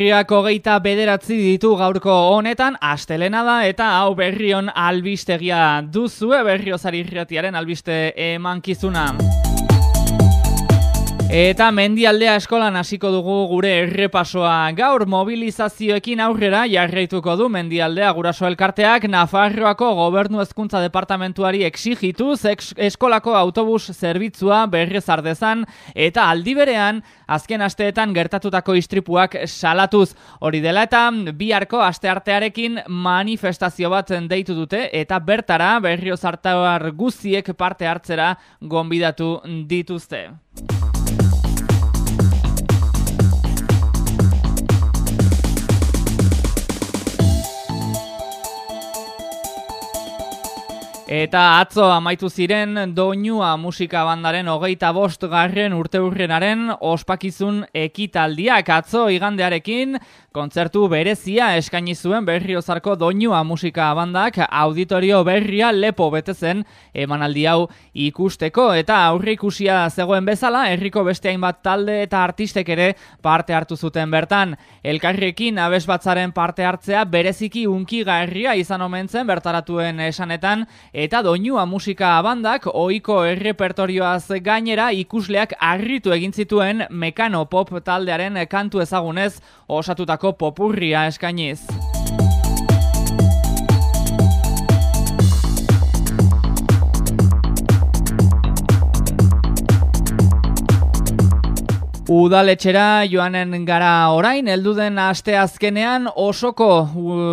Berriak hogeita bederatzi ditu gaurko honetan, astelena da eta hau berrion albistegia duzue berriozari irratiaren albiste emankizuna. Eta mendialdea eskolan hasiko dugu gure errepasoa gaur mobilizazioekin aurrera jarraituko du mendialdea guraso elkarteak Nafarroako gobernu hezkuntza departamentuari exigituz eskolako autobus zerbitzua berrez ardezan eta aldi berean azken asteetan gertatutako istripuak salatuz hori dela eta biharko asteartearekin manifestazio bat deitu dute eta bertara berrio zartauar guziek parte hartzera gonbidatu dituzte. Eta atzo amaitu ziren doinua musika bandaren hogeita bost garren urte urrenaren ospakizun ekitaldiak atzo igandearekin kontzertu berezia eskaini zuen berriozarko doinua musika bandak auditorio berria lepo betezen emanaldi hau ikusteko eta aurre ikusia zegoen bezala herriko beste hainbat talde eta artistek ere parte hartu zuten bertan. Elkarrekin abes batzaren parte hartzea bereziki unki garria izan omentzen bertaratuen esanetan eta doinua musika bandak ohiko errepertorioaz gainera ikusleak harritu egin zituen mekano pop taldearen kantu ezagunez osatutako popurria eskainiz. Udaletxera joanen gara orain, elduden aste azkenean osoko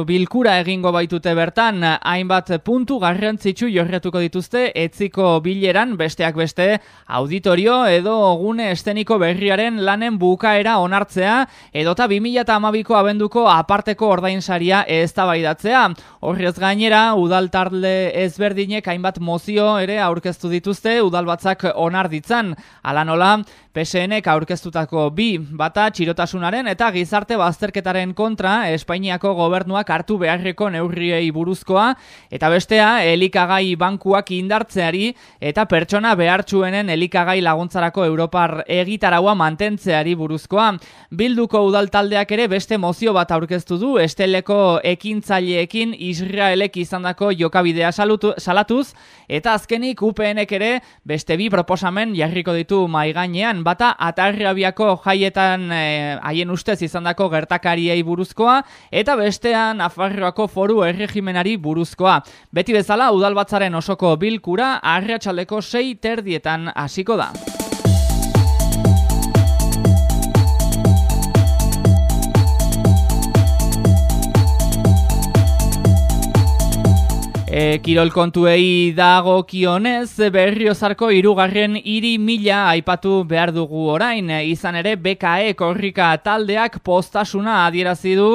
bilkura egingo baitute bertan, hainbat puntu garrantzitsu jorretuko dituzte, etziko bileran besteak beste auditorio edo gune esteniko berriaren lanen bukaera onartzea, edota 2008ko abenduko aparteko ordainsaria ez tabaidatzea. Horrez gainera, udaltarle ezberdinek hainbat mozio ere aurkeztu dituzte, udalbatzak onar ditzan, ala nola, PSNek aurkeztutako bi, bata txirotasunaren eta gizarte bazterketaren kontra Espainiako gobernuak hartu beharreko neurriei buruzkoa, eta bestea elikagai bankuak indartzeari eta pertsona behartsuenen elikagai laguntzarako Europar egitaraua mantentzeari buruzkoa. Bilduko udaltaldeak ere beste mozio bat aurkeztu du, esteleko ekintzaileekin Israelek izandako jokabidea salatuz, eta azkenik UPNek ere beste bi proposamen jarriko ditu maigainean, bata atarrabiako jaietan eh, haien ustez izandako gertakariei buruzkoa eta bestean Nafarroako foru erregimenari buruzkoa. Beti bezala udalbatzaren osoko bilkura arratsaldeko sei terdietan hasiko da. E, kirol kontuei dago kionez, berriozarko irugarren iri mila aipatu behar dugu orain. Izan ere, BKE korrika taldeak postasuna adierazi du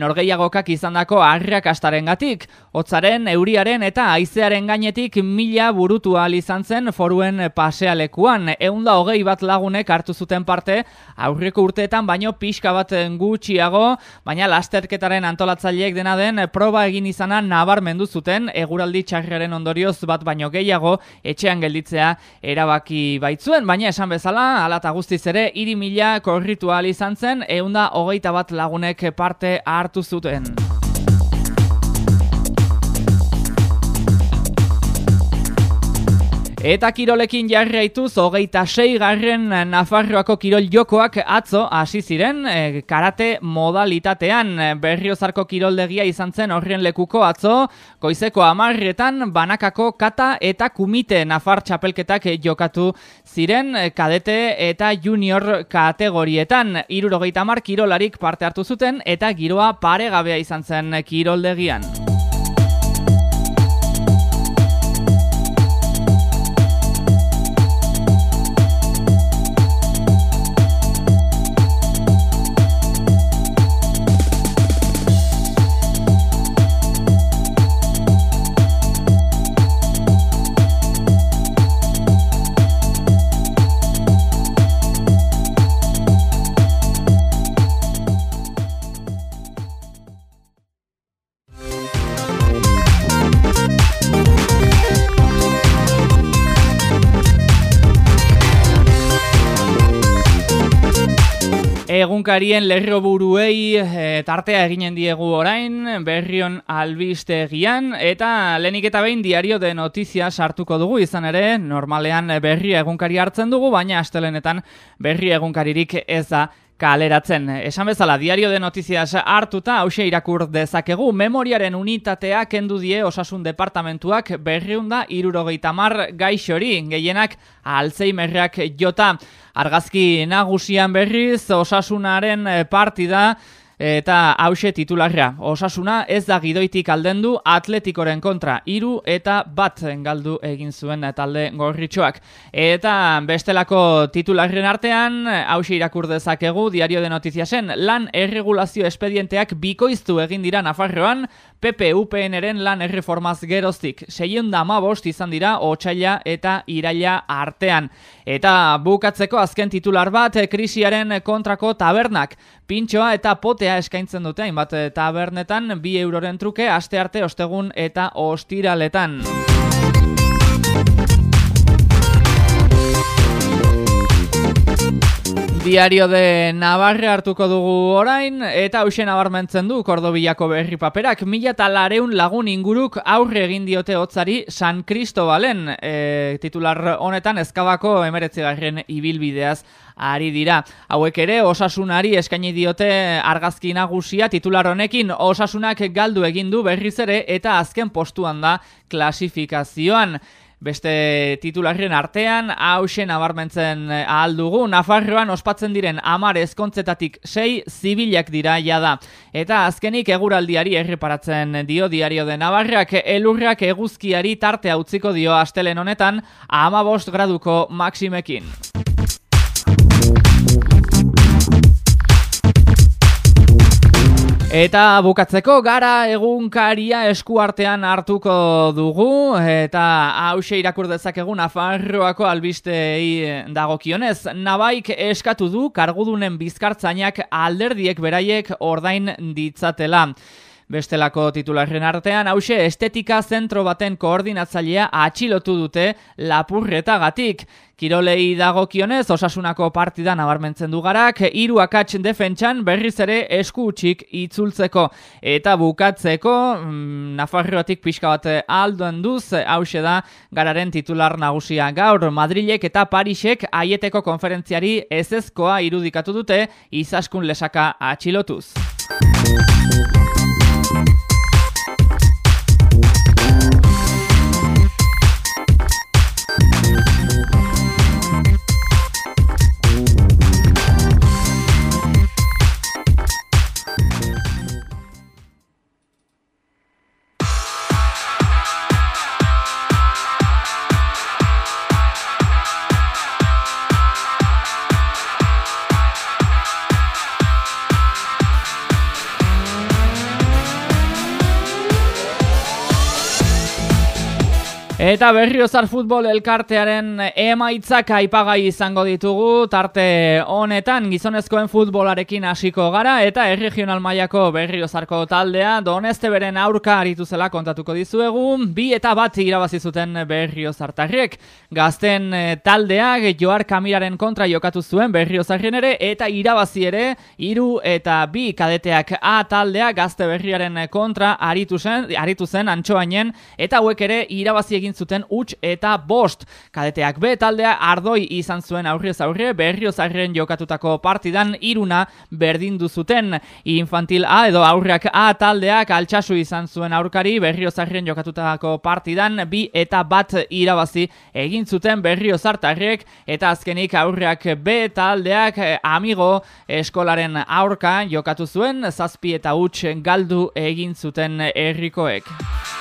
norgeiagokak izandako harriak astaren gatik. Otzaren, euriaren eta aizearen gainetik mila burutu izan zen foruen pasealekuan. Eunda hogei bat lagunek hartu zuten parte, aurreko urteetan baino pixka bat gutxiago, baina lasterketaren antolatzaileek dena den proba egin izana nabarmendu zuten, eguraldi txarriaren ondorioz bat baino gehiago etxean gelditzea erabaki baitzuen, baina esan bezala, alata guztiz ere, iri mila korritual izan zen, eunda hogeita bat lagunek parte hartu zuten. Eta kirolekin jarraituz hogeita sei garren Nafarroako kirol jokoak atzo hasi ziren e, karate modalitatean berriozarko kiroldegia izan zen horren lekuko atzo koizeko amarretan banakako kata eta kumite Nafar txapelketak jokatu ziren kadete eta junior kategorietan irurogeita mar kirolarik parte hartu zuten eta giroa paregabea izan zen kiroldegian. Egunkarien lerro buruei e, tartea eginen diegu orain, berrion albistegian, eta lehenik eta behin diario de notizia sartuko dugu, izan ere, normalean berri egunkari hartzen dugu, baina astelenetan berri egunkaririk ez da kaleratzen. Esan bezala, diario de notiziaz hartuta, hause irakur dezakegu, memoriaren unitatea kendu die osasun departamentuak berriunda irurogeita mar gaixori, gehienak alzheimerrak jota. Argazki nagusian berriz, osasunaren partida, Eta hause titularra, osasuna ez da gidoitik aldendu atletikoren kontra, iru eta bat galdu egin zuen talde gorritxoak. Eta bestelako titularren artean, hause irakur dezakegu, diario de notiziasen, lan erregulazio espedienteak bikoiztu egin dira Nafarroan, PPUPNren lan erreformaz geroztik. Seien da bost izan dira, otxaila eta iraila artean. Eta bukatzeko azken titular bat, krisiaren kontrako tabernak. Pintxoa eta potea eskaintzen dute, hainbat tabernetan, bi euroren truke, aste arte ostegun eta ostiraletan. Diario de Navarre hartuko dugu orain, eta hausen nabarmentzen du Kordobiako berri paperak. Mila eta lareun lagun inguruk aurre egin diote hotzari San Cristobalen. E, titular honetan ezkabako emeretzigarren ibilbideaz ari dira. Hauek ere osasunari eskaini diote argazki nagusia titular honekin osasunak galdu egin du berriz ere eta azken postuan da klasifikazioan. Beste titularren artean, hausen abarmentzen eh, ahal dugu, Nafarroan ospatzen diren amar ezkontzetatik sei zibilak dira jada. Eta azkenik eguraldiari erreparatzen dio diario de Navarrak, elurrak eguzkiari tartea utziko dio astelen honetan, ama bost graduko maksimekin. Eta bukatzeko gara egunkaria eskuartean hartuko dugu eta hause irakur dezakegu Nafarroako albistei dagokionez. Nabaik eskatu du kargudunen bizkartzainak alderdiek beraiek ordain ditzatela. Bestelako titularren artean, hause estetika zentro baten koordinatzailea atxilotu dute lapurretagatik. Kirolei dagokionez osasunako partida nabarmentzen dugarak, hiru akats defentsan berriz ere esku utxik itzultzeko. Eta bukatzeko, mm, Nafarroatik pixka bat aldoen duz, hause da gararen titular nagusia gaur. Madrilek eta Parisek aieteko konferentziari ezezkoa irudikatu dute, izaskun lesaka atxilotuz. Eta berriozar futbol elkartearen emaitzak aipagai izango ditugu. Tarte honetan gizonezkoen futbolarekin hasiko gara eta erregional mailako berriozarko taldea doneste beren aurka aritu zela kontatuko dizuegu. Bi eta bat irabazi zuten berriozartarrek gazten eh, taldeak joar kamiraren kontra jokatu zuen berriozarren ere eta irabazi ere hiru eta bi kadeteak A taldea gazte berriaren kontra aritu zen, aritu zen antxoainen eta hauek ere irabazi egin zuten huts eta bost. Kadeteak B taldea ardoi izan zuen aurrez aurre berriozarren jokatutako partidan iruna berdindu zuten. Infantil A edo aurreak A taldeak altxasu izan zuen aurkari berriozarren jokatutako partidan bi eta bat irabazi egin zuten berriozartarrek eta azkenik aurreak B taldeak amigo eskolaren aurka jokatu zuen zazpi eta huts galdu egin zuten herrikoek.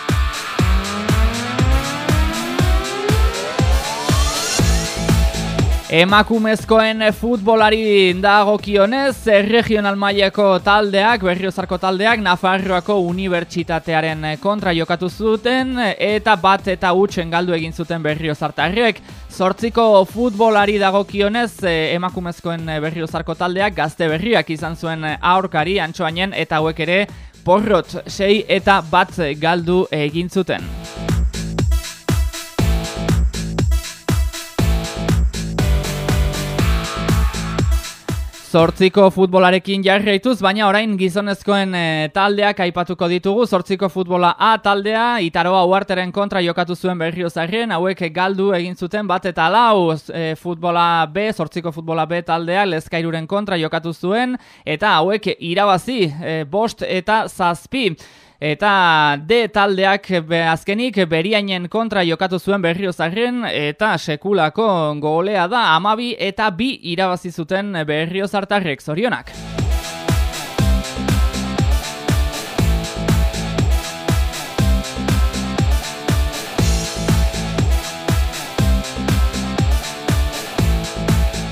Emakumezkoen futbolari dagokionez, regional maileko taldeak, berriozarko taldeak, Nafarroako unibertsitatearen kontra jokatu zuten, eta bat eta utxen galdu egin zuten berriozartarriek. Zortziko futbolari dagokionez, emakumezkoen berriozarko taldeak, gazte berriak izan zuen aurkari, antxoainen, eta hauek ere, porrot, sei eta bat galdu egin zuten. Zortziko futbolarekin jarraituz, baina orain gizonezkoen e, taldeak aipatuko ditugu. Zortziko futbola A taldea, Itaroa Uarteren kontra jokatu zuen berriozarren, hauek galdu egin zuten bat eta lau e, futbola B, Zortziko futbola B taldea, lezkairuren kontra jokatu zuen, eta hauek irabazi e, bost eta zazpi. Eta D taldeak azkenik beriainen kontra jokatu zuen berriozarren eta sekulako golea da amabi eta bi irabazi zuten berriozartarrek zorionak.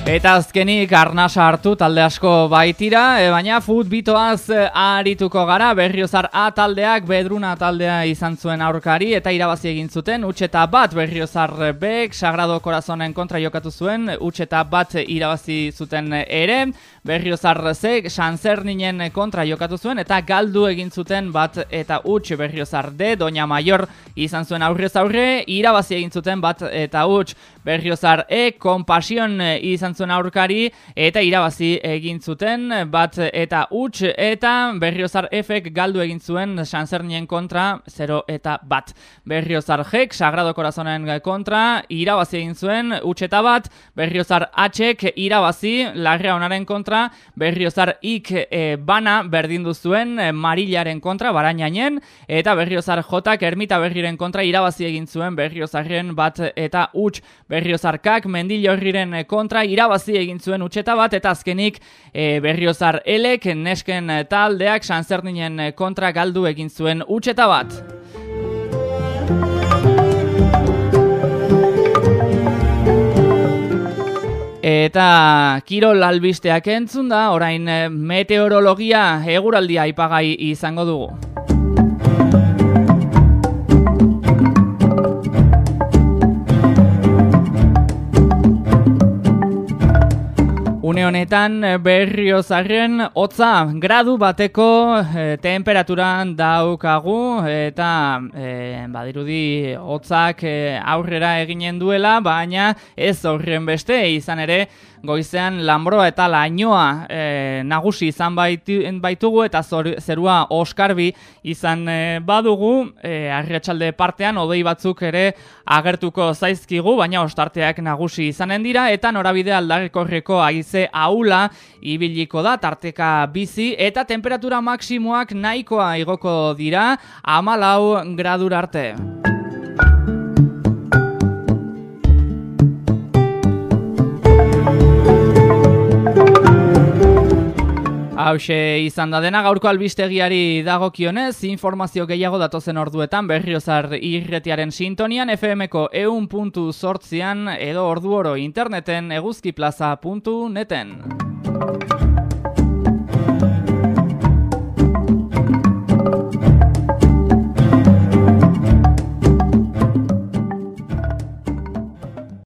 Eta azkenik arnasa hartu talde asko baitira, e, baina fut bitoaz e, arituko gara, berriozar A taldeak bedruna taldea izan zuen aurkari eta irabazi egin zuten, utxeta bat berriozar bek, sagrado korazonen kontra jokatu zuen, utxeta bat irabazi zuten ere, berriozar zek, sanzer ninen kontra jokatu zuen, eta galdu egin zuten bat eta utx berriozar D, doña maior izan zuen aurrez aurre, irabazi egin zuten bat eta utx berriozar E, kompasion izan zuen aurkari eta irabazi egin zuten bat eta huts eta Berriozar Efek galdu egin zuen Sanzernien kontra 0 eta bat. Berriozar Jek Sagrado Corazonen kontra irabazi egin zuen huts eta bat, Berriozar Hek irabazi Larrea Onaren kontra, Berriozar Ik e, bana berdindu zuen Marilaren kontra Barainainen eta Berriozar Jotak Ermita Berriren kontra irabazi egin zuen Berriozarren bat eta huts Berriozarkak Mendillorriren kontra irabazi egin zuen utxeta bat eta azkenik e, berriozar elek nesken taldeak sanzerninen kontra galdu egin zuen utxeta bat. Eta kirol albisteak entzun da, orain meteorologia eguraldia ipagai izango dugu. Honetan eh, berriozaren hotza gradu bateko e, temperaturan daukagu eta e, badirudi hotzak aurrera eginen duela, baina ez horren beste izan ere goizean lambroa eta lainoa e, nagusi izan baitugu eta zerua oskarbi izan e, badugu e, arriatxalde partean odei batzuk ere agertuko zaizkigu baina ostarteak nagusi izanen dira eta norabide aldarrekorreko aize aula ibiliko da tarteka bizi eta temperatura maksimoak nahikoa igoko dira amalau gradur arte. Hauxe izan da dena gaurko albistegiari dagokionez, informazio gehiago datozen orduetan berriozar irretiaren sintonian FMko eun puntu sortzian edo ordu oro interneten eguzkiplaza.neten.